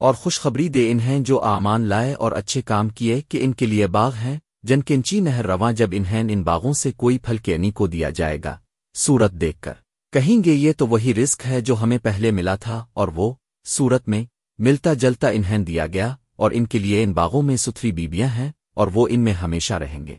اور خوشخبری دے انہیں جو آمان لائے اور اچھے کام کیے کہ ان کے لیے باغ ہیں، جن کنچی نہر رواں جب انہیں ان باغوں سے کوئی پھل کینی کو دیا جائے گا۔ صورت دیکھ کر۔ کہیں گے یہ تو وہی رزق ہے جو ہمیں پہلے ملا تھا، اور وہ صورت میں ملتا جلتا انہیں دیا گیا، اور ان کے لیے ان باغوں میں ستھری بیبیاں ہیں، اور وہ ان میں ہمیشہ رہیں گے۔